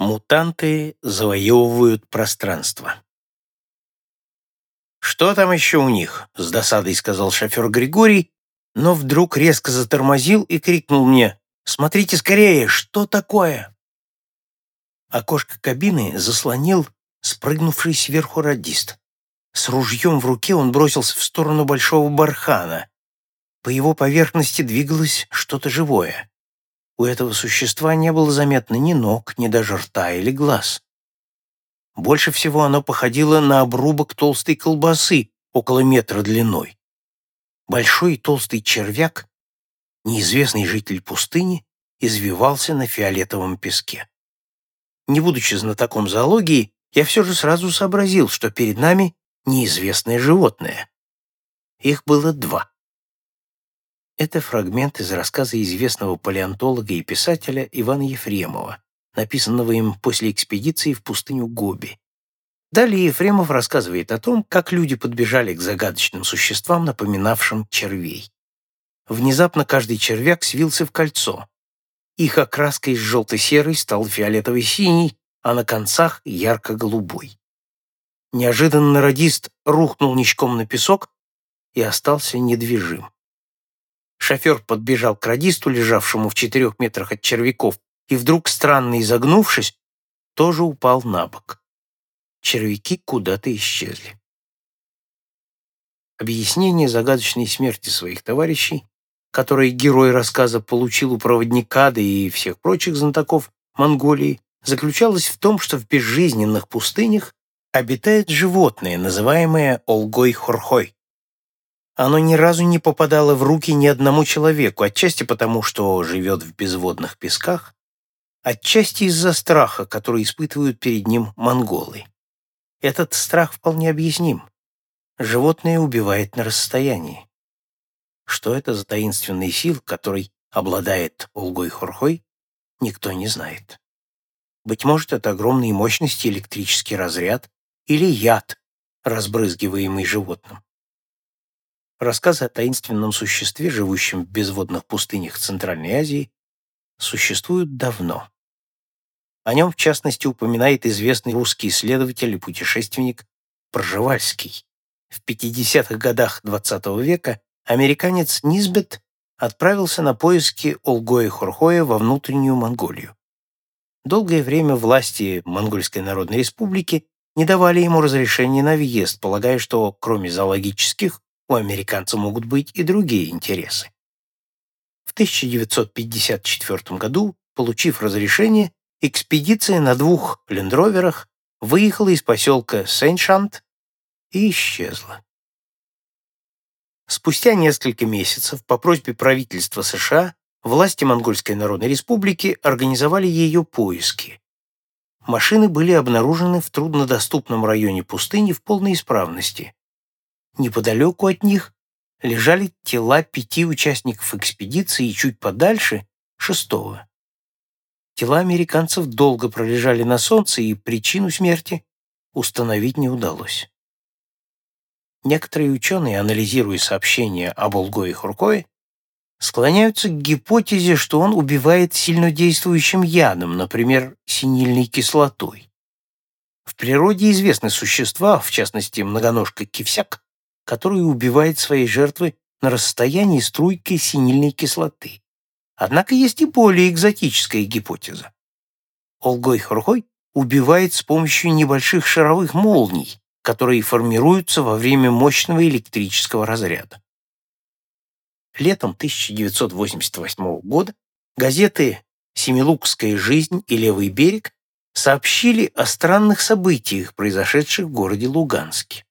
Мутанты завоевывают пространство. «Что там еще у них?» — с досадой сказал шофер Григорий, но вдруг резко затормозил и крикнул мне «Смотрите скорее, что такое?» Окошко кабины заслонил спрыгнувший сверху радист. С ружьем в руке он бросился в сторону большого бархана. По его поверхности двигалось что-то живое. У этого существа не было заметно ни ног, ни даже рта или глаз. Больше всего оно походило на обрубок толстой колбасы около метра длиной. Большой толстый червяк, неизвестный житель пустыни, извивался на фиолетовом песке. Не будучи знатоком зоологии, я все же сразу сообразил, что перед нами неизвестное животное. Их было два. Это фрагмент из рассказа известного палеонтолога и писателя Ивана Ефремова, написанного им после экспедиции в пустыню Гоби. Далее Ефремов рассказывает о том, как люди подбежали к загадочным существам, напоминавшим червей. Внезапно каждый червяк свился в кольцо. Их окраска из желто-серой стала фиолетово-синей, а на концах — ярко-голубой. Неожиданно радист рухнул ничком на песок и остался недвижим. Шофер подбежал к радисту, лежавшему в четырех метрах от червяков, и вдруг, странно изогнувшись, тоже упал на бок. Червяки куда-то исчезли. Объяснение загадочной смерти своих товарищей, которое герой рассказа получил у проводника, да и всех прочих знатоков Монголии, заключалось в том, что в безжизненных пустынях обитает животное, называемое Олгой-Хорхой. Оно ни разу не попадало в руки ни одному человеку, отчасти потому, что живет в безводных песках, отчасти из-за страха, который испытывают перед ним монголы. Этот страх вполне объясним. Животное убивает на расстоянии. Что это за таинственный сил, которой обладает Олгой-Хорхой, никто не знает. Быть может, это огромной мощности электрический разряд или яд, разбрызгиваемый животным. Рассказы о таинственном существе, живущем в безводных пустынях Центральной Азии, существуют давно. О нем, в частности, упоминает известный русский исследователь и путешественник Пржевальский. В 50-х годах XX века американец Низбет отправился на поиски Олгоя-Хорхоя во внутреннюю Монголию. Долгое время власти Монгольской Народной Республики не давали ему разрешения на въезд, полагая, что кроме зоологических у американца могут быть и другие интересы. В 1954 году, получив разрешение, экспедиция на двух лендроверах выехала из поселка Сен-Шант и исчезла. Спустя несколько месяцев по просьбе правительства США власти Монгольской Народной Республики организовали ее поиски. Машины были обнаружены в труднодоступном районе пустыни в полной исправности. Неподалеку от них лежали тела пяти участников экспедиции и чуть подальше — шестого. Тела американцев долго пролежали на солнце, и причину смерти установить не удалось. Некоторые ученые, анализируя сообщения об и Хуркое, склоняются к гипотезе, что он убивает сильнодействующим ядом, например, синильной кислотой. В природе известны существа, в частности, многоножка кивсяк, который убивает свои жертвы на расстоянии струйкой синильной кислоты. Однако есть и более экзотическая гипотеза. Олгой-хорхой убивает с помощью небольших шаровых молний, которые формируются во время мощного электрического разряда. Летом 1988 года газеты «Семилукская жизнь» и «Левый берег» сообщили о странных событиях, произошедших в городе Луганске.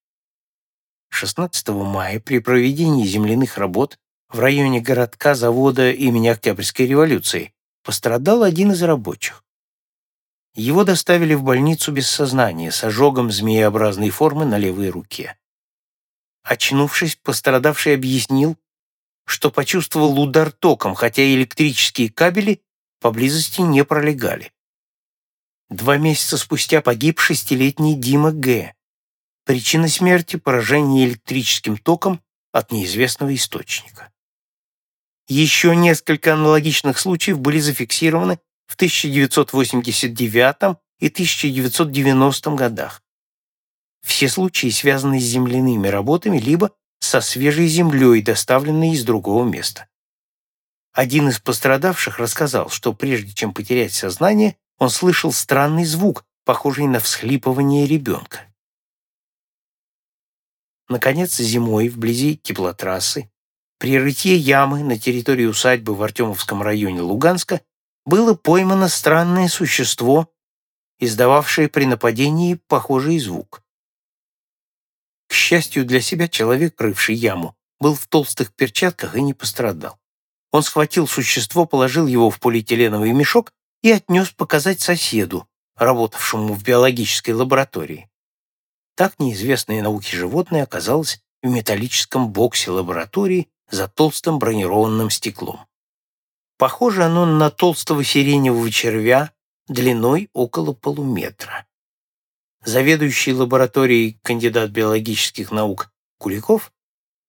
16 мая при проведении земляных работ в районе городка завода имени Октябрьской революции пострадал один из рабочих. Его доставили в больницу без сознания с ожогом змееобразной формы на левой руке. Очнувшись, пострадавший объяснил, что почувствовал удар током, хотя электрические кабели поблизости не пролегали. Два месяца спустя погиб шестилетний Дима Г. Причина смерти – поражение электрическим током от неизвестного источника. Еще несколько аналогичных случаев были зафиксированы в 1989 и 1990 годах. Все случаи связаны с земляными работами либо со свежей землей, доставленной из другого места. Один из пострадавших рассказал, что прежде чем потерять сознание, он слышал странный звук, похожий на всхлипывание ребенка. Наконец, зимой вблизи теплотрассы, при рытье ямы на территории усадьбы в Артемовском районе Луганска было поймано странное существо, издававшее при нападении похожий звук. К счастью для себя, человек, рывший яму, был в толстых перчатках и не пострадал. Он схватил существо, положил его в полиэтиленовый мешок и отнес показать соседу, работавшему в биологической лаборатории. Так неизвестное науке животное оказалось в металлическом боксе лаборатории за толстым бронированным стеклом. Похоже оно на толстого сиреневого червя длиной около полуметра. Заведующий лабораторией кандидат биологических наук Куликов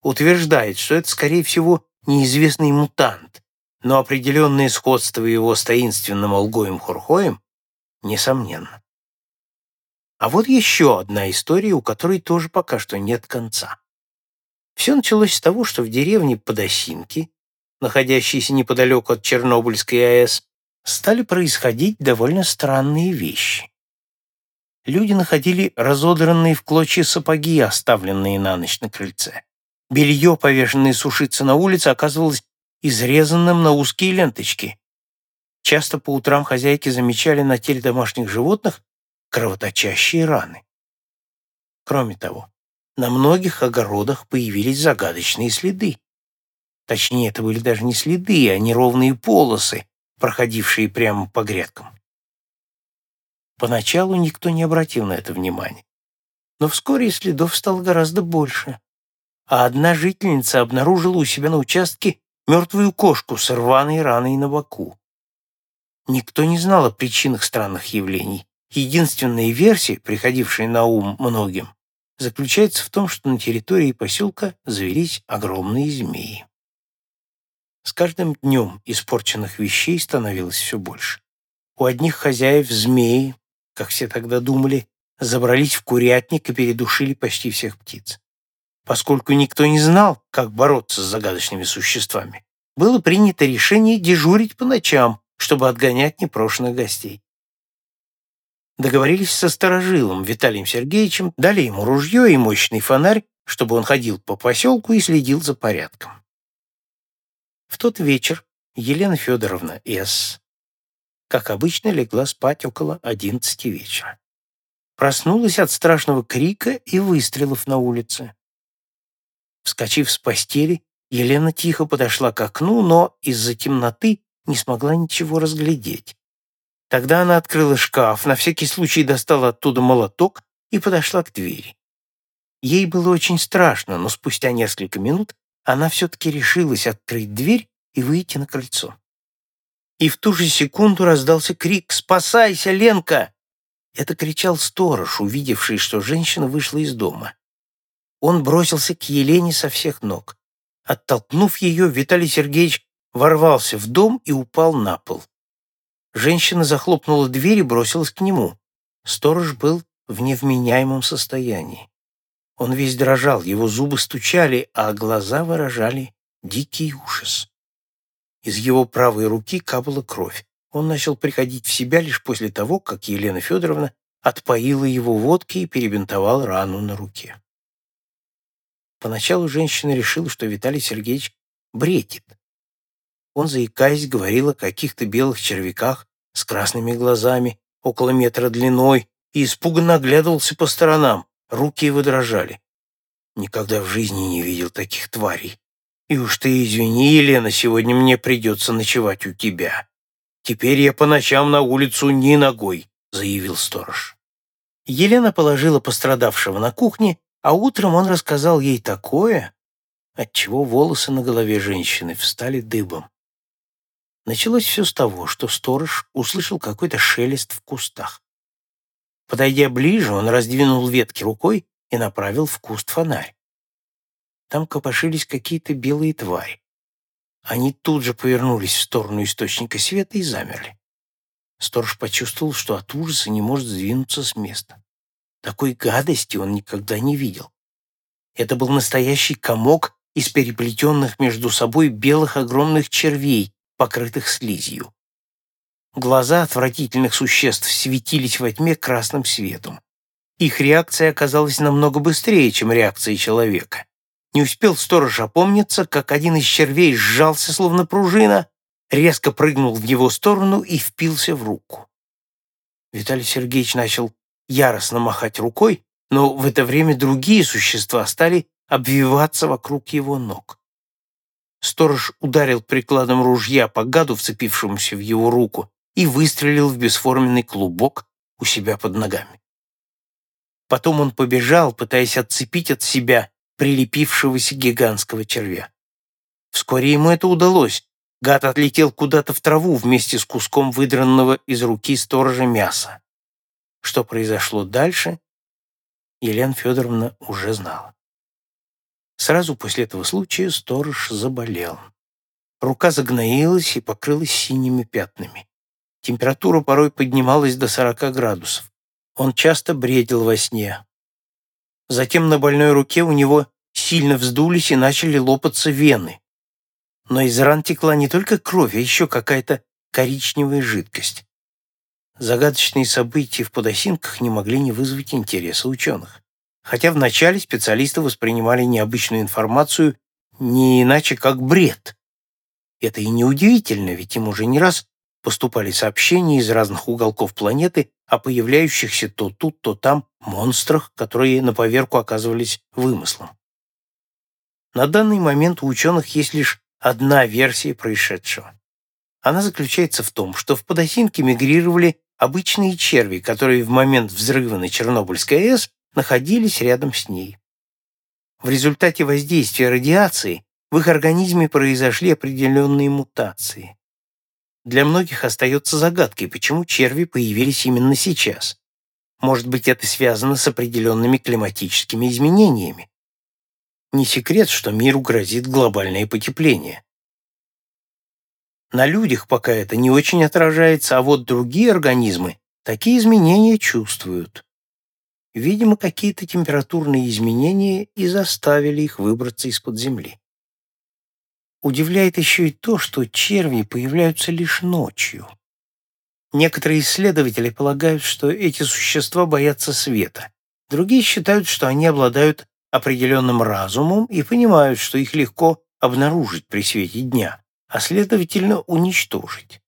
утверждает, что это, скорее всего, неизвестный мутант, но определенное сходство его с таинственным алгоем Хорхоем несомненно. А вот еще одна история, у которой тоже пока что нет конца. Все началось с того, что в деревне Подосинки находящиеся неподалеку от Чернобыльской АЭС, стали происходить довольно странные вещи. Люди находили разодранные в клочья сапоги, оставленные на ночь на крыльце. Белье, повешенное сушиться на улице, оказывалось изрезанным на узкие ленточки. Часто по утрам хозяйки замечали на теле домашних животных кровоточащие раны. Кроме того, на многих огородах появились загадочные следы. Точнее, это были даже не следы, а неровные полосы, проходившие прямо по грядкам. Поначалу никто не обратил на это внимания. Но вскоре следов стало гораздо больше. А одна жительница обнаружила у себя на участке мертвую кошку с рваной раной на боку. Никто не знал о причинах странных явлений. Единственная версия, приходившая на ум многим, заключается в том, что на территории поселка завелись огромные змеи. С каждым днем испорченных вещей становилось все больше. У одних хозяев змеи, как все тогда думали, забрались в курятник и передушили почти всех птиц. Поскольку никто не знал, как бороться с загадочными существами, было принято решение дежурить по ночам, чтобы отгонять непрошенных гостей. Договорились со сторожилом Виталием Сергеевичем, дали ему ружье и мощный фонарь, чтобы он ходил по поселку и следил за порядком. В тот вечер Елена Федоровна С., как обычно, легла спать около одиннадцати вечера. Проснулась от страшного крика и выстрелов на улице. Вскочив с постели, Елена тихо подошла к окну, но из-за темноты не смогла ничего разглядеть. Тогда она открыла шкаф, на всякий случай достала оттуда молоток и подошла к двери. Ей было очень страшно, но спустя несколько минут она все-таки решилась открыть дверь и выйти на крыльцо. И в ту же секунду раздался крик «Спасайся, Ленка!» Это кричал сторож, увидевший, что женщина вышла из дома. Он бросился к Елене со всех ног. Оттолкнув ее, Виталий Сергеевич ворвался в дом и упал на пол. Женщина захлопнула дверь и бросилась к нему. Сторож был в невменяемом состоянии. Он весь дрожал, его зубы стучали, а глаза выражали дикий ужас. Из его правой руки капала кровь. Он начал приходить в себя лишь после того, как Елена Федоровна отпоила его водки и перебинтовала рану на руке. Поначалу женщина решила, что Виталий Сергеевич бредит. Он, заикаясь, говорил о каких-то белых червяках с красными глазами, около метра длиной, и испуганно оглядывался по сторонам. Руки его дрожали. Никогда в жизни не видел таких тварей. И уж ты извини, Елена, сегодня мне придется ночевать у тебя. Теперь я по ночам на улицу ни ногой, заявил сторож. Елена положила пострадавшего на кухне, а утром он рассказал ей такое, отчего волосы на голове женщины встали дыбом. Началось все с того, что сторож услышал какой-то шелест в кустах. Подойдя ближе, он раздвинул ветки рукой и направил в куст фонарь. Там копошились какие-то белые твари. Они тут же повернулись в сторону источника света и замерли. Сторож почувствовал, что от ужаса не может сдвинуться с места. Такой гадости он никогда не видел. Это был настоящий комок из переплетенных между собой белых огромных червей, покрытых слизью. Глаза отвратительных существ светились во тьме красным светом. Их реакция оказалась намного быстрее, чем реакция человека. Не успел сторож опомниться, как один из червей сжался, словно пружина, резко прыгнул в его сторону и впился в руку. Виталий Сергеевич начал яростно махать рукой, но в это время другие существа стали обвиваться вокруг его ног. Сторож ударил прикладом ружья по гаду, вцепившемуся в его руку, и выстрелил в бесформенный клубок у себя под ногами. Потом он побежал, пытаясь отцепить от себя прилепившегося гигантского червя. Вскоре ему это удалось. Гад отлетел куда-то в траву вместе с куском выдранного из руки сторожа мяса. Что произошло дальше, Елена Федоровна уже знала. Сразу после этого случая сторож заболел. Рука загноилась и покрылась синими пятнами. Температура порой поднималась до 40 градусов. Он часто бредил во сне. Затем на больной руке у него сильно вздулись и начали лопаться вены. Но из ран текла не только кровь, а еще какая-то коричневая жидкость загадочные события в подосинках не могли не вызвать интереса ученых. Хотя вначале специалисты воспринимали необычную информацию не иначе, как бред. Это и неудивительно, ведь им уже не раз поступали сообщения из разных уголков планеты о появляющихся то тут, то там монстрах, которые на поверку оказывались вымыслом. На данный момент у ученых есть лишь одна версия происшедшего. Она заключается в том, что в подосинке мигрировали обычные черви, которые в момент взрыва на Чернобыльской АЭС находились рядом с ней. В результате воздействия радиации в их организме произошли определенные мутации. Для многих остается загадкой, почему черви появились именно сейчас. Может быть, это связано с определенными климатическими изменениями. Не секрет, что миру грозит глобальное потепление. На людях пока это не очень отражается, а вот другие организмы такие изменения чувствуют. Видимо, какие-то температурные изменения и заставили их выбраться из-под земли. Удивляет еще и то, что черви появляются лишь ночью. Некоторые исследователи полагают, что эти существа боятся света. Другие считают, что они обладают определенным разумом и понимают, что их легко обнаружить при свете дня а следовательно уничтожить.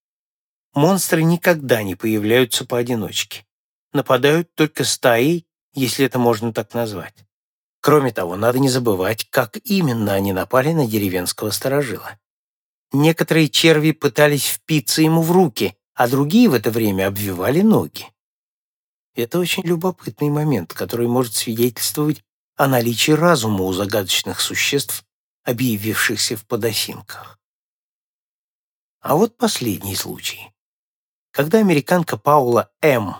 Монстры никогда не появляются поодиночке. Нападают только стаей, если это можно так назвать. Кроме того, надо не забывать, как именно они напали на деревенского сторожила. Некоторые черви пытались впиться ему в руки, а другие в это время обвивали ноги. Это очень любопытный момент, который может свидетельствовать о наличии разума у загадочных существ, объявившихся в подосинках. А вот последний случай. Когда американка Паула М.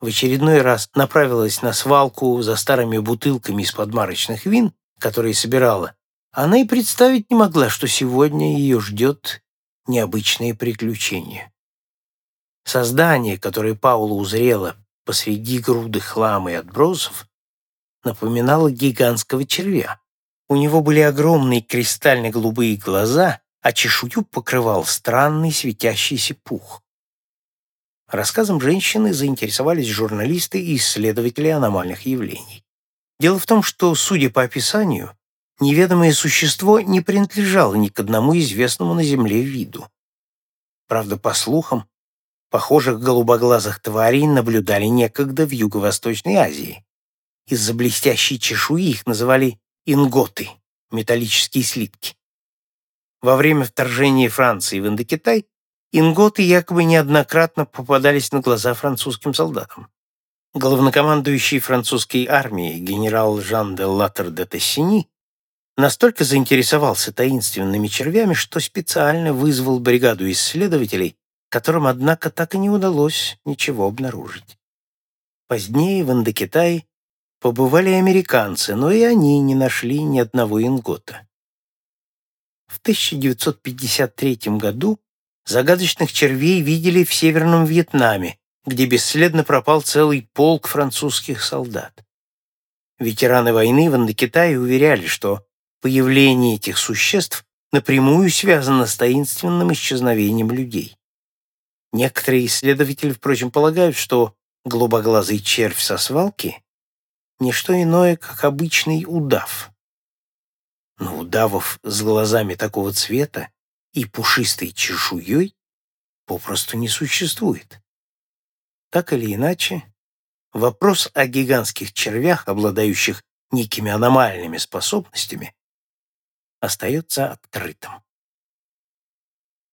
в очередной раз направилась на свалку за старыми бутылками из-под марочных вин, которые собирала, она и представить не могла, что сегодня ее ждет необычное приключение. Создание, которое Паула узрела посреди груды хлама и отбросов, напоминало гигантского червя. У него были огромные кристально-голубые глаза а чешую покрывал странный светящийся пух. Рассказом женщины заинтересовались журналисты и исследователи аномальных явлений. Дело в том, что, судя по описанию, неведомое существо не принадлежало ни к одному известному на Земле виду. Правда, по слухам, похожих голубоглазых тварей наблюдали некогда в Юго-Восточной Азии. Из-за блестящей чешуи их называли инготы, металлические слитки. Во время вторжения Франции в Индокитай инготы якобы неоднократно попадались на глаза французским солдатам. Главнокомандующий французской армией генерал Жан де Латер де Тессини настолько заинтересовался таинственными червями, что специально вызвал бригаду исследователей, которым, однако, так и не удалось ничего обнаружить. Позднее в Индокитае побывали американцы, но и они не нашли ни одного ингота. В 1953 году Загадочных червей видели в Северном Вьетнаме, где бесследно пропал целый полк французских солдат. Ветераны войны в Индокитае уверяли, что появление этих существ напрямую связано с таинственным исчезновением людей. Некоторые исследователи, впрочем, полагают, что голубоглазый червь со свалки — не что иное, как обычный удав. Но удавов с глазами такого цвета и пушистой чешуей попросту не существует. Так или иначе, вопрос о гигантских червях, обладающих некими аномальными способностями, остается открытым.